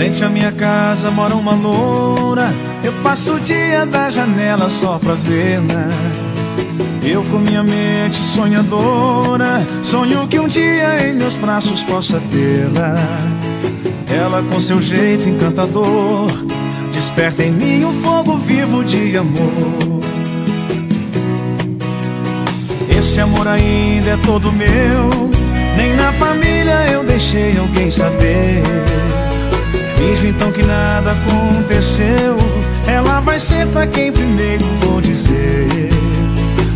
frente à minha casa mora uma loura. Eu passo o dia da janela só pra vê-la. Eu com minha mente sonhadora Sonho que um dia em meus braços possa tê-la Ela com seu jeito encantador Desperta em mim um fogo vivo de amor Esse amor ainda é todo meu Nem na família eu deixei alguém saber Finjo então que nada aconteceu. Ela vai ser pra quem primeiro vou dizer.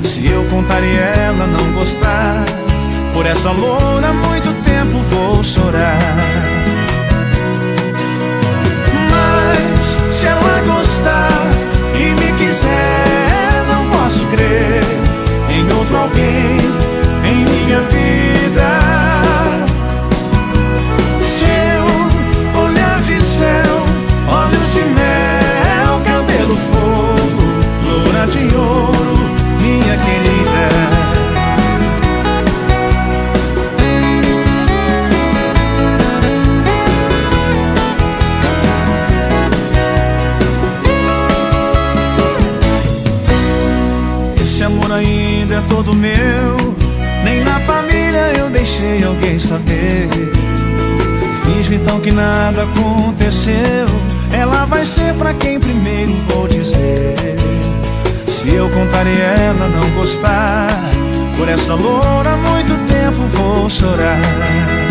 Se eu contar e ela não gostar Por essa loura muito tempo vou chorar. Mas se ela gostar e me quiser Não posso crer em outro alguém é todo meu, nem na família eu deixei alguém saber. Finge então que nada aconteceu. Ela vai ser pra quem primeiro vou dizer. Se eu contar e ela não gostar Por essa loura muito tempo vou chorar